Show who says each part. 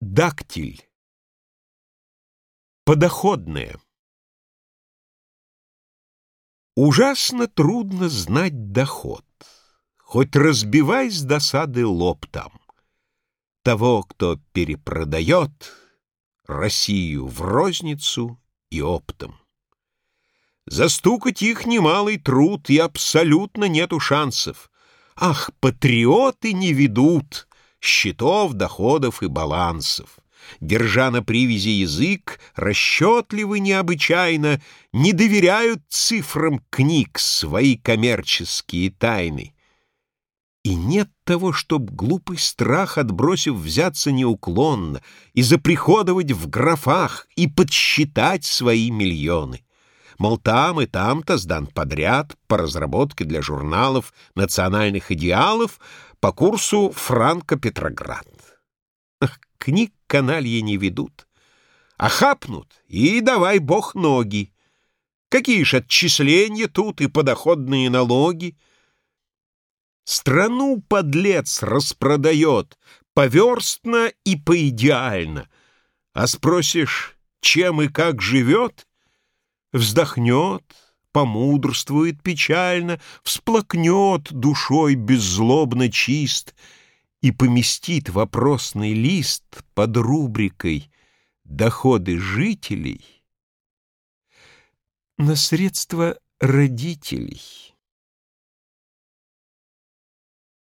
Speaker 1: Дактиль. Подоходное. Ужасно трудно знать доход, Хоть разбивай с досады лоб там. Того, кто перепродает Россию в розницу и оптом. Застукать их немалый труд, и абсолютно нету шансов. Ах, патриоты не ведут счетов, доходов и балансов. Держа на привязи язык, расчетливы необычайно, не доверяют цифрам книг свои коммерческие тайны. И нет того, чтоб глупый страх, отбросив, взяться неуклонно и заприходовать в графах и подсчитать свои миллионы. Мол, там и там-то сдан подряд по разработке для журналов национальных идеалов по курсу Франко-Петроград. Книг каналье не ведут, а хапнут и давай бог ноги. Какие ж отчисления тут и подоходные налоги? Страну подлец распродает поверстно и поидеально, а спросишь, чем и как живет, Вздохнет, помудрствует печально, Всплакнет душой беззлобно чист И поместит вопросный лист Под рубрикой «Доходы жителей» На средства родителей.